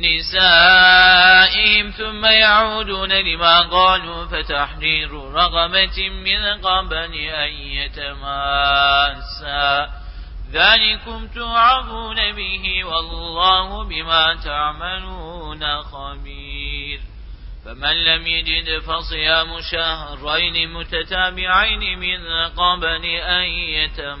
نسائهم ثم يعودون لما قالوا فتحرير رغبة من قبل أن يتماسا. ذلكم توعظون به والله بما تعملون خبير. فمن لم يجد فصيام شهرين متتابعين من قبل أن يتماسا.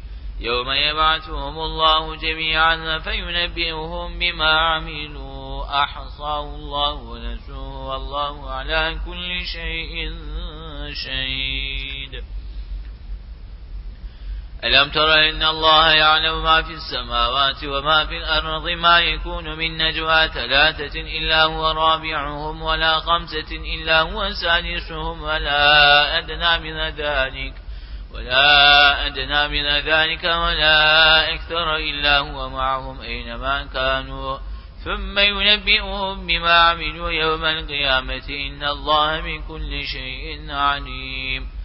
يوم يبعثهم الله جميعا فينبئهم بما عملوا. أحصاه الله ونسوه والله على كل شيء شهيد. ألم تر إن الله يعلم ما في السماوات وما في الأرض ما يكون من نجوى ثلاثة إلا هو رابعهم ولا خمسة إلا هو سادسهم ولا أدنى من ذلك ولا أدنى من ذلك ولا أكثر إلا هو معهم أينما كانوا. ثم ينبئهم بما عملوا يوم القيامة. إن الله من كل شيء عليم.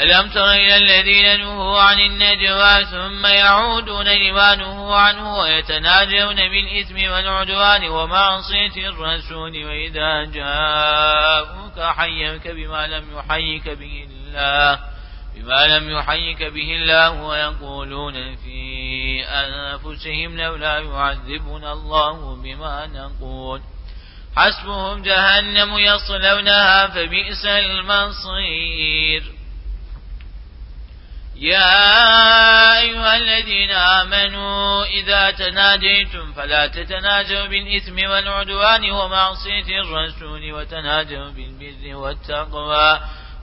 ألم تر إلى الذين نهوا عن النجوى ثم يعودون لما نهوا عنه ويتناجون بالإثم والعدوان ومعصية الرسول وإذا جاءوك حيك بما لم يحيك به الله. بما لم يحيك به الله ويقولون في أنفسهم لولا يعذبنا الله بما نقول. حسبهم جهنم يصلونها فبئس المصير. يا أيها الذين آمنوا إذا تناجيتم فلا تتناجوا بالإثم والعدوان ومعصية الرسول وتناجوا بالبر والتقوى.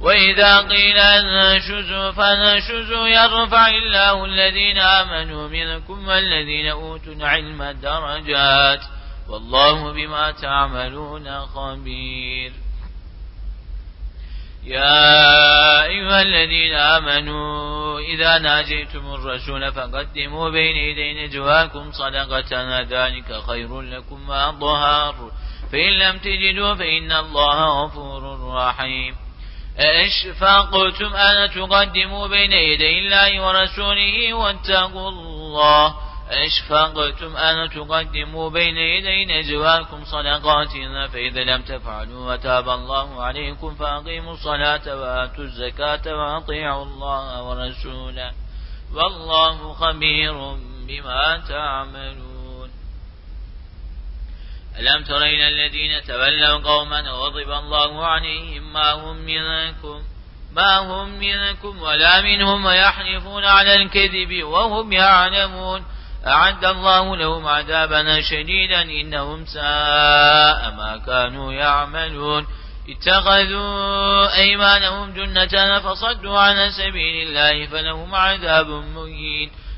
وإذا قيل أنشزوا فانشزوا يرفع الله الذين آمنوا منكم والذين أوتوا العلم درجات. والله بما تعملون خبير. يا أيها الذين آمنوا إذا ناجيتم الرسول فقدموا بين يدي نجواكم صدقة ذلك خير لكم وأظهر فإن لم تجدوا فإن الله غفور رحيم. أشفقتم أن تقدموا بين يدي الله ورسوله واتقوا الله. أشفقتم أن تقدموا بين يدي نجواكم صدقات فإذا لم تفعلوا وتاب الله عليكم فأقيموا الصلاة وآتوا الزكاة وأطيعوا الله ورسوله. والله خبير بما تعملون. ألم تر إلى الذين تولوا قوما غضب الله عليهم ما هم منكم ما هم منكم ولا منهم ويحلفون على الكذب وهم يعلمون أعد الله لهم عذابا شديدا إنهم ساء ما كانوا يعملون اتخذوا أيمانهم جنة فصدوا عن سبيل الله فلهم عذاب مهين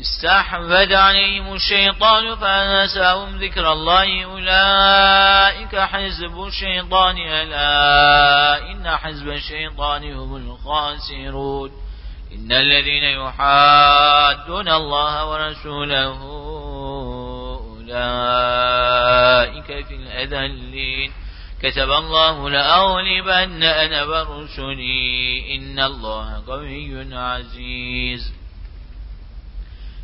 استحفد عليهم الشيطان فأنساهم ذكر الله. أولئك حزب الشيطان ألا إن حزب الشيطان هم الخاسرون. إن الذين يحادون الله ورسوله أولئك في الأذلين. كتب الله لأغلبن أنا برسلي إن الله قوي عزيز.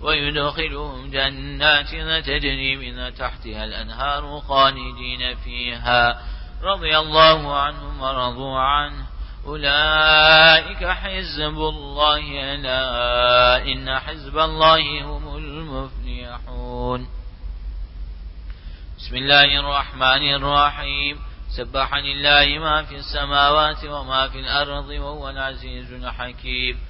ويدخلهم جنات تجري من تحتها الأنهار خالدين فيها. رضي الله عنهم ورضوا عنه. أولئك حزب الله ألا إن حزب الله هم المفلحون. بسم الله الرحمن الرحيم. سبح لله ما في السماوات وما في الأرض وهو العزيز الحكيم.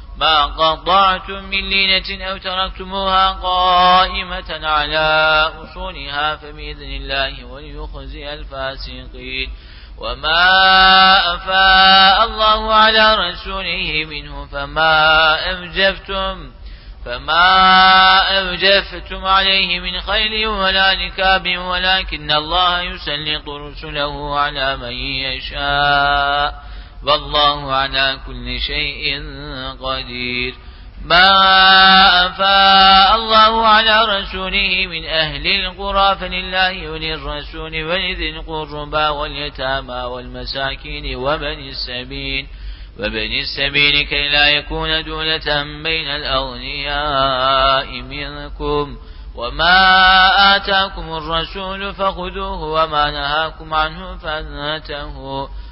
ما قطعتم من لينة أو تركتموها قائمة على أصولها فبإذن الله وليخزي الفاسقين وما أفاء الله على رسوله منه فما أوجفتم فما أوجفتم عليه من خيل ولا نكاب ولكن الله يسلط رسله على من يشاء والله على كل شيء قدير. ما أفاء الله على رسوله من أهل القرى فلله وللرسول ولذي القربى واليتامى والمساكين وبني السبيل. وبني السبيل كي لا يكون دولة بين الأغنياء منكم. وما آتاكم الرسول فخذوه وما نهاكم عنه فانتهوا.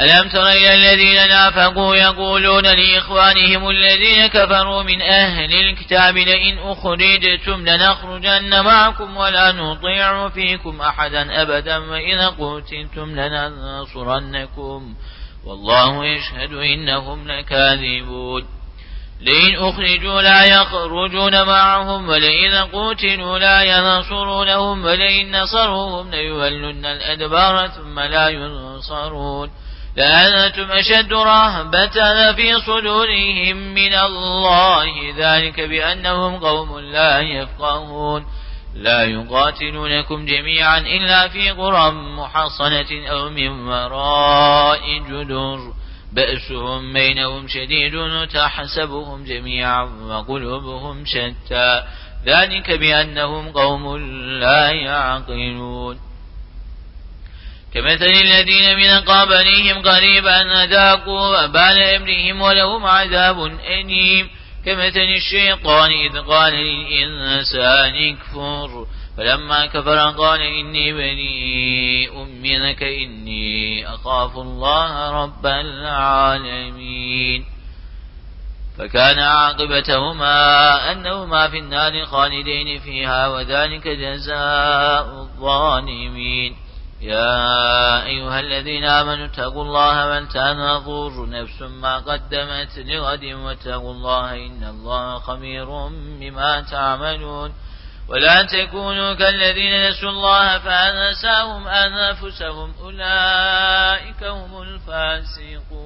ألم تر إلى الذين نافقوا يقولون لإخوانهم الذين كفروا من أهل الكتاب لئن أخرجتم لنخرجن معكم ولا نطيع فيكم أحدا أبدا وإذا قتلتم لننصرنكم. والله يشهد إنهم لكاذبون. لئن أخرجوا لا يخرجون معهم ولئن قتلوا لا ينصرونهم ولئن نصروهم ليولن الأدبار ثم لا ينصرون. لأنتم أشد رهبة في صدورهم من الله. ذلك بأنهم قوم لا يفقهون. لا يقاتلونكم جميعا إلا في قرى محصنة أو من وراء جدر. بأسهم بينهم شديد تحسبهم جميعا وقلوبهم شتى. ذلك بأنهم قوم لا يعقلون. كمثل الذين من قبلهم قريبا ذاقوا وبال أمرهم ولهم عذاب أليم. كمثل الشيطان إذ قال للإنسان اكفر. فلما كفر قال إني بريء منك إني أخاف الله رب العالمين. فكان عاقبتهما أنهما في النار خالدين فيها وذلك جزاء الظالمين. يا أيها الذين آمنوا اتقوا الله ولتنظر نفس ما قدمت لغد واتقوا الله إن الله خبير بما تعملون ولا تكونوا كالذين نسوا الله فأنساهم أنفسهم أولئك هم الفاسقون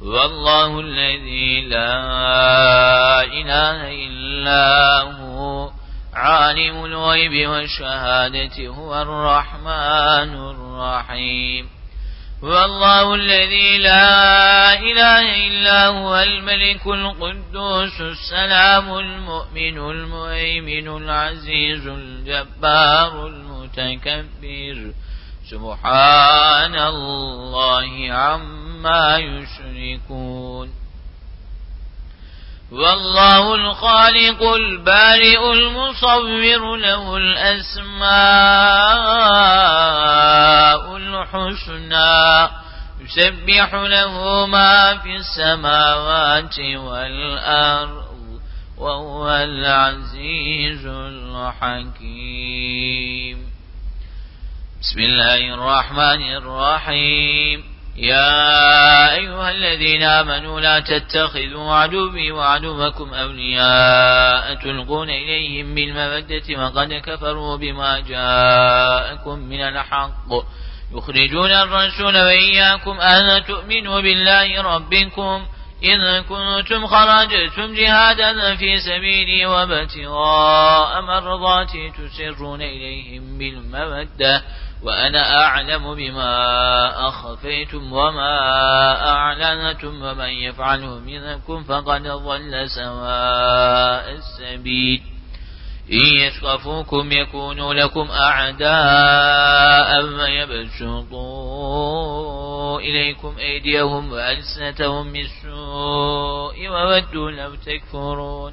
والله الذي لا إله إلا هو عالم الغيب والشهادة هو الرحمن الرحيم. والله الذي لا إله إلا هو الملك القدوس السلام المؤمن المؤمن العزيز الجبار المتكبر. سبحان الله عما يشركون. والله الخالق البارئ المصور له الأسماء الحسنى. يسبح له ما في السماوات والأرض وهو العزيز الحكيم. بسم الله الرحمن الرحيم. يا أيها الذين آمنوا لا تتخذوا عدوبي وعدوكم أولياء تلقون إليهم بالمودة وقد كفروا بما جاءكم من الحق. يخرجون الرسول وإياكم أن تؤمنوا بالله ربكم إذ كنتم خرجتم جهادا في سبيلي وابتغاء مرضاتي تسرون إليهم بالمودة. وأنا أعلم بما أخفيتم وما أعلنتم ومن يفعله منكم فقد ضل سواء السبيل. إن يثقفوكم يكونوا لكم أعداء ويبسطوا إليكم أيديهم وألسنتهم بالسوء وودوا لو تكفرون.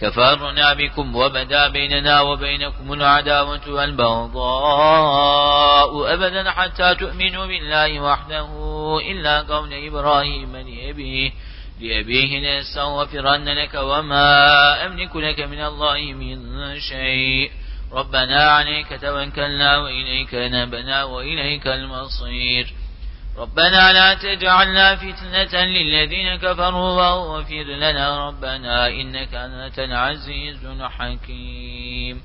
كفرنا بكم وبدا بيننا وبينكم العداوة والبغضاء أبدا حتى تؤمنوا بالله وحده إلا قول إبراهيم لأبيه لأبيه لأستغفرن لك وما أملك لك من الله من شيء. ربنا عليك توكلنا وإليك نبنا وإليك المصير. ربنا لا تجعلنا فتنة للذين كفروا واغفر لنا ربنا إنك أنت العزيز الحكيم.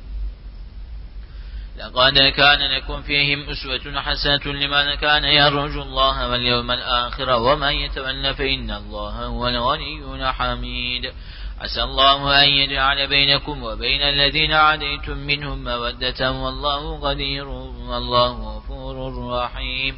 لقد كان لكم فيهم أسوة حسنة لمن كان يرجو الله واليوم الآخر ومن يتولى فإن الله هو الغني الحميد. عسى الله أن يجعل بينكم وبين الذين عديتم منهم مودة والله قدير والله غفور رحيم.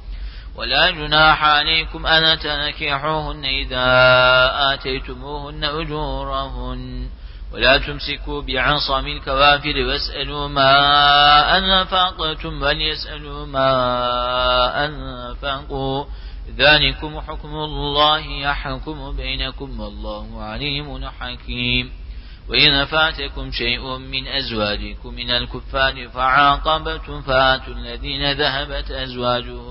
ولا جناح عليكم أن تنكحوهن إذا آتيتموهن أجورهن. ولا تمسكوا بعصم الكوافر واسألوا ما أنفقتم وليسألوا ما أنفقوا. ذلكم حكم الله يحكم بينكم والله عليم حكيم. وإن فاتكم شيء من أزواجكم من الكفار فعاقبتم فآتوا الذين ذهبت أزواجهم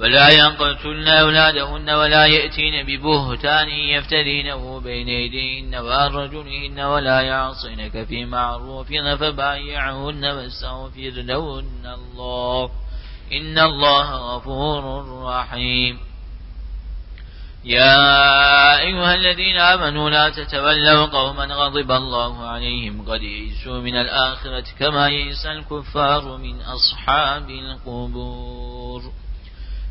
ولا يقتلن أولادهن ولا يأتين ببهتان يفترينه بين يديهن وأرجلهن ولا يعصينك في معروف فبايعهن واستغفر لهن الله. إن الله غفور رحيم. يا أيها الذين آمنوا لا تتولوا قوما غضب الله عليهم قد يئسوا من الآخرة كما يئس الكفار من أصحاب القبور.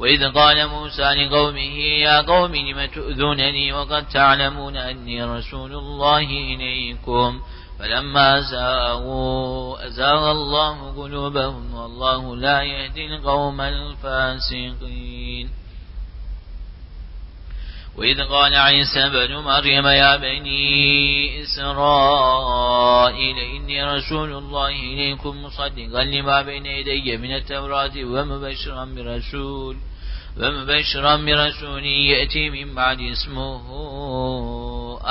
وإذ قال موسى لقومه يا قوم لم تؤذونني وقد تعلمون أني رسول الله إليكم؟ فلما زاغوا أزاغ الله قلوبهم والله لا يهدي القوم الفاسقين. وإذ قال عيسى بن مريم يا بني إسرائيل إني رسول الله إليكم مصدقا لما بين يدي من التوراة ومبشرا برسول. ومبشرا برسول يأتي من بعد اسمه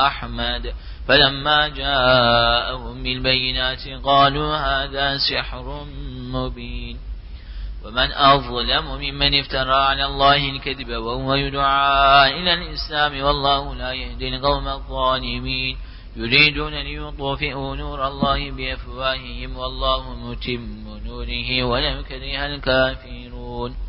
أحمد. فلما جاءهم بالبينات قالوا هذا سحر مبين. ومن أظلم ممن افترى على الله الكذب وهو يدعى إلى الإسلام والله لا يهدي القوم الظالمين. يريدون ليطفئوا نور الله بأفواههم والله متم نوره ولم كره الكافرون.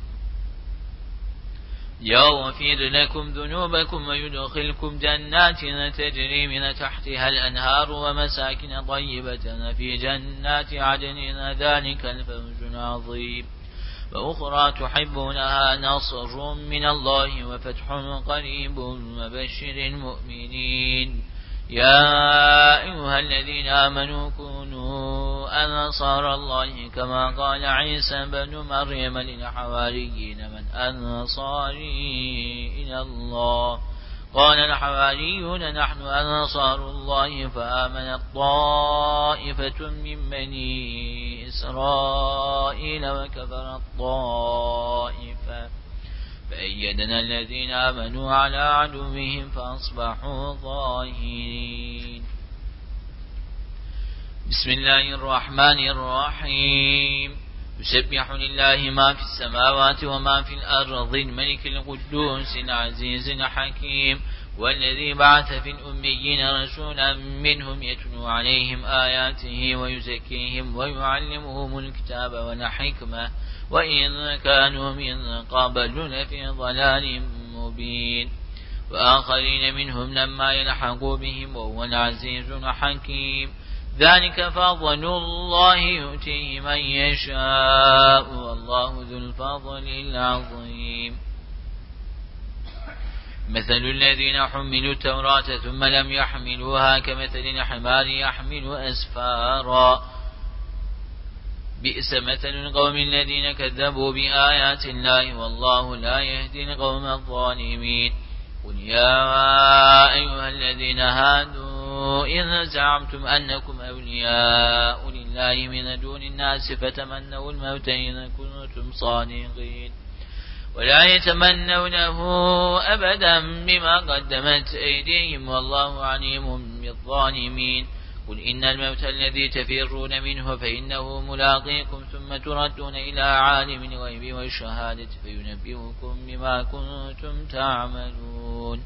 يغفر لكم ذنوبكم ويدخلكم جنات تجري من تحتها الأنهار ومساكن طيبة في جنات عدن ذلك الفوز العظيم. وأخرى تحبونها نصر من الله وفتح قريب وبشر المؤمنين. يا أيها الذين آمنوا كونوا أنصار الله كما قال عيسى بن مريم للحواريين من أنصاري إلى الله. قال الحواريون نحن أنصار الله فآمنت طائفة من بني إسرائيل وكفر الطائفة فأيدنا الذين آمنوا على عدوهم فأصبحوا ظاهرين. بسم الله الرحمن الرحيم. يسبح لله ما في السماوات وما في الأرض الملك القدوس العزيز الحكيم. والذي بعث في الأميين رسولا منهم يتلو عليهم آياته ويزكيهم ويعلمهم الكتاب والحكمة وإن كانوا من قبل لفي ضلال مبين. وآخرين منهم لما يلحقوا بهم وهو العزيز الحكيم. ذلك فضل الله يؤتيه من يشاء والله ذو الفضل العظيم. مثل الذين حملوا التوراة ثم لم يحملوها كمثل الحمار يحمل أسفارا. بئس مثل القوم الذين كذبوا بآيات الله والله لا يهدي القوم الظالمين. قل يا أيها الذين هادوا إن زعمتم أنكم أولياء لله من دون الناس فتمنوا الموت إن كنتم صادقين. ولا يتمنونه أبدا بما قدمت أيديهم والله عليم بالظالمين. قل إن الموت الذي تفرون منه فإنه ملاقيكم ثم تردون إلى عالم الغيب والشهادة فينبئكم بما كنتم تعملون.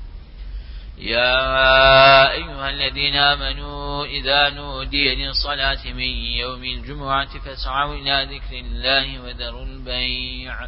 يا أيها الذين آمنوا إذا نودي للصلاة من يوم الجمعة فاسعوا إلى ذكر الله وذروا البيع.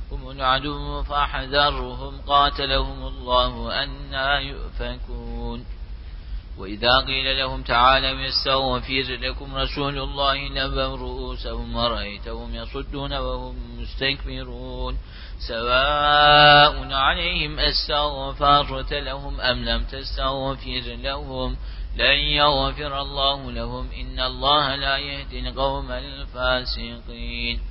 هم العدو فأحذرهم قاتلهم الله أنا يؤفكون وإذا قيل لهم تعالوا يستغفر لكم رسول الله لبوا رؤوسهم ورأيتهم يصدون وهم مستكبرون سواء عليهم استغفرت لهم أم لم تستغفر لهم لن يغفر الله لهم إن الله لا يهدي القوم الفاسقين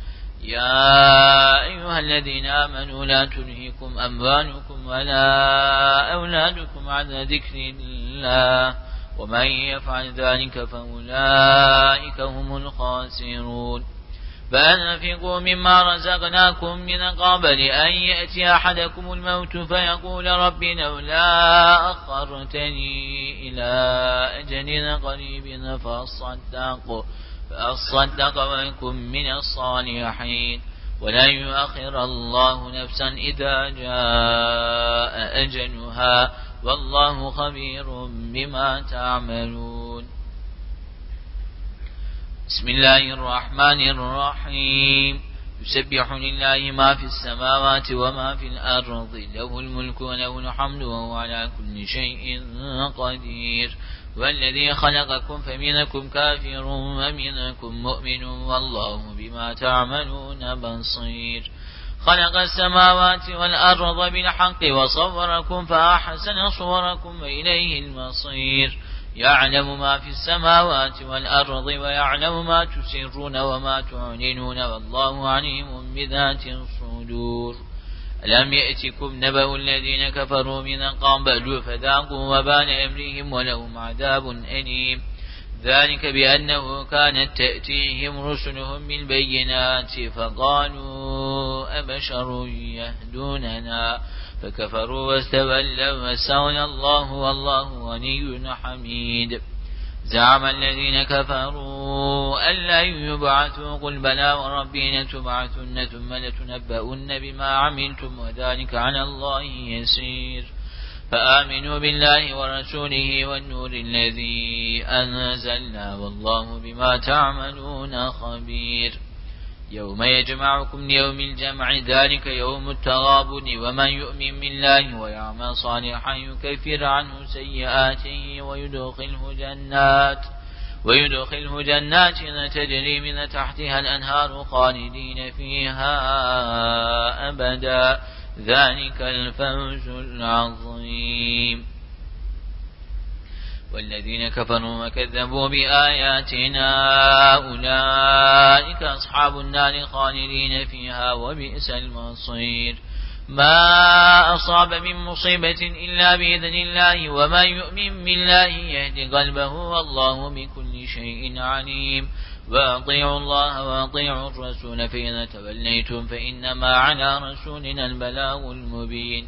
يا أيها الذين آمنوا لا تنهكم أموالكم ولا أولادكم عن ذكر الله ومن يفعل ذلك فأولئك هم الخاسرون. فأنفقوا مما رزقناكم من قبل أن يأتي أحدكم الموت فيقول رب لولا أخرتني إلى أجل قريب فأصدق فأصدق ويكن من الصالحين. ولن يؤخر الله نفسا إذا جاء أجلها. والله خبير بما تعملون. بسم الله الرحمن الرحيم. يسبح لله ما في السماوات وما في الأرض. له الملك وله الحمد وهو على كل شيء قدير. والذي خلقكم فمنكم كافر ومنكم مؤمن والله بما تعملون بصير. خلق السماوات والأرض بالحق وصوركم فأحسن صوركم وإليه المصير. يعلم ما في السماوات والأرض ويعلم ما تسرون وما تعلنون والله عليم بذات الصدور. ألم يأتكم نبأ الذين كفروا من قبل فذاقوا وبال أمرهم ولهم عذاب أليم. ذلك بأنه كانت تأتيهم رسلهم بالبينات فقالوا أبشر يهدوننا؟ فكفروا واستولوا واستغنى الله والله غني حميد. زعم الذين كفروا أن لا يبعثوا قل بلى وربي لتبعثن ثم لتنبؤن بما عملتم وذلك على الله يسير. فآمنوا بالله ورسوله والنور الذي أنزلنا والله بما تعملون خبير. يوم يجمعكم ليوم الجمع ذلك يوم التغابن ومن يؤمن بالله ويعمل صالحا يكفر عنه سيئاته ويدخله جنات ويدخله جنات تجري من تحتها الأنهار خالدين فيها أبدا ذلك الفوز العظيم والذين كفروا وكذبوا بآياتنا أولئك أصحاب النار خالدين فيها وبئس المصير. ما أصاب من مصيبة إلا بإذن الله وما يؤمن بالله يهدي قلبه والله بكل شيء عليم. وأطيعوا الله وأطيعوا الرسول فإن توليتم فإنما على رسولنا البلاغ المبين.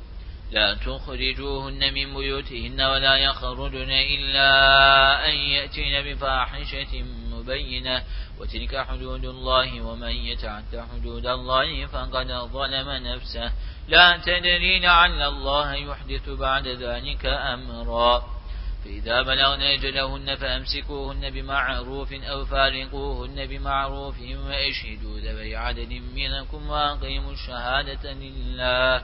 لا تخرجوهن من بيوتهن ولا يخرجن إلا أن يأتين بفاحشة مبينة. وتلك حدود الله ومن يتعد حدود الله فقد ظلم نفسه. لا تدري لعل الله يحدث بعد ذلك أمرا. فإذا بلغن أجلهن فأمسكوهن بمعروف أو فارقوهن بمعروف وأشهدوا ذوي عدد منكم وأقيموا الشهادة لله.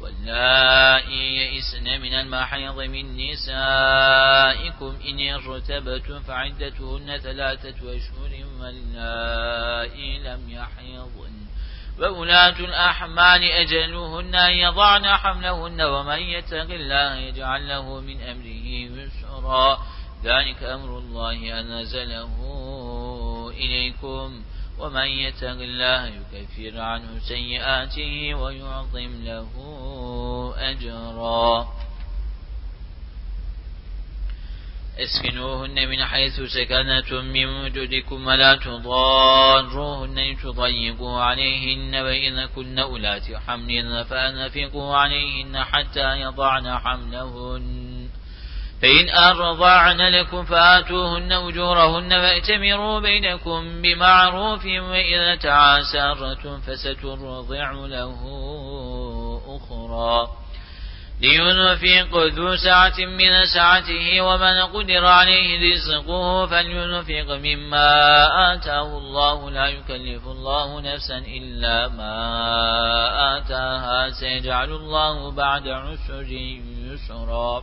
واللائي يئسن من المحيض من نسائكم إن ارتبتم فعدتهن ثلاثة أشهر واللائي لم يحيضن. وأولاة الأحمال أجلهن يضعن حملهن ومن يتق الله يجعل له من أمره يسرا. ذلك أمر الله أنزله إليكم. ومن يتق الله يكفر عنه سيئاته ويعظم له أجرا. اسكنوهن من حيث سكنتم من وجودكم ولا تضاروهن تضيقوا عليهن وإن كن أولات حمل فأنفقوا عليهن حتى يضعن حملهن. فإن أرضعن لكم فآتوهن أجورهن وأتمروا بينكم بمعروف وإذا تعاسرتم فسترضع له أخرى. لينفق ذو سعة من سعته ومن قدر عليه رزقه فلينفق مما آتاه الله. لا يكلف الله نفسا إلا ما آتاها. سيجعل الله بعد عسر يسرا.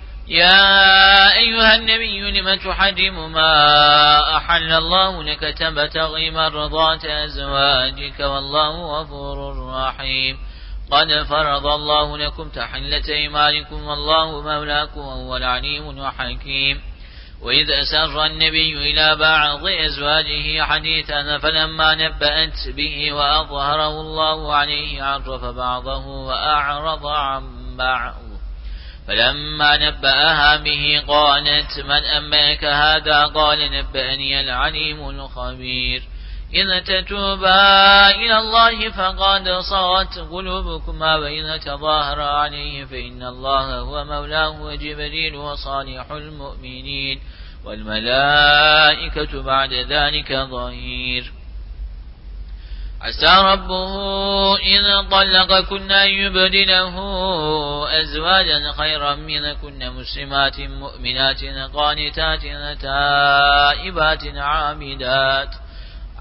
يا أيها النبي لم تحرم ما أحل الله لك تبتغي مرضات أزواجك والله غفور رحيم. قد فرض الله لكم تحلة إيمانكم والله مولاكم وهو العليم الحكيم. وإذ أسر النبي إلى بعض أزواجه حديثا فلما نبأت به وأظهره الله عليه عرف بعضه وأعرض عن بعض. فلما نبأها به قالت من أمك هذا؟ قال نبأني العليم الخبير. إذ تتوبا إلى الله فقد صغت قلوبكما وإذا تظاهر عليه فإن الله هو مولاه وجبريل وصالح المؤمنين والملائكة بعد ذلك ظهير. عسى ربه إذا طلق كنا يبدله أزواجا خيرا من كنا مسلمات مؤمنات قانتات تائبات عامدات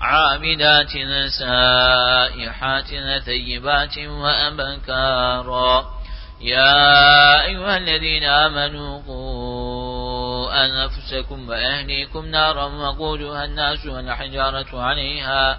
عامدات سائحات ثيبات وأبكارا يا أيها الذين آمنوا قوا أنفسكم وأهليكم نارا وقودها الناس والحجارة عليها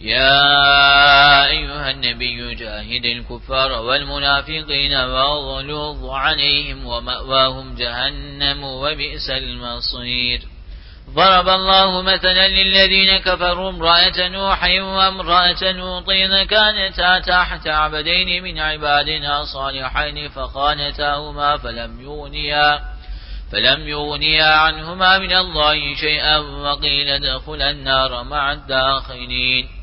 يا أيها النبي جاهد الكفار والمنافقين واغلظ عليهم ومأواهم جهنم وبئس المصير. ضرب الله مثلا للذين كفروا امرأة نوح وامرأة لوط كانتا تحت عبدين من عبادنا صالحين فخانتاهما فلم يغنيا فلم يغنيا عنهما من الله شيئا وقيل ادخل النار مع الداخلين.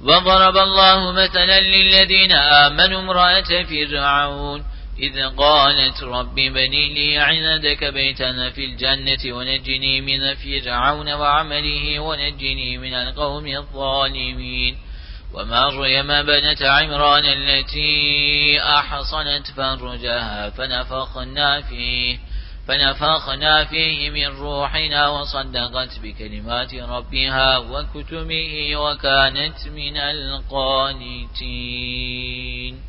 وضرب الله مثلا للذين آمنوا امرأة فرعون. إذ قالت رب بني لي عندك بيتا في الجنة ونجني من فرعون وعمله ونجني من القوم الظالمين. ومريم بنت عمران التي أحصنت فرجها فنفخنا فيه. فنفخنا فيه من روحنا وصدقت بكلمات ربها وكتبه وكانت من القانتين.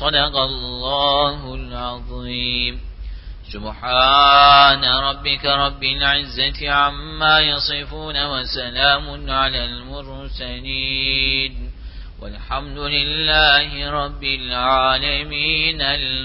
صدق الله العظيم. سبحان ربك رب العزة عما يصفون وسلام على المرسلين. والحمد لله رب العالمين. الفاتحة.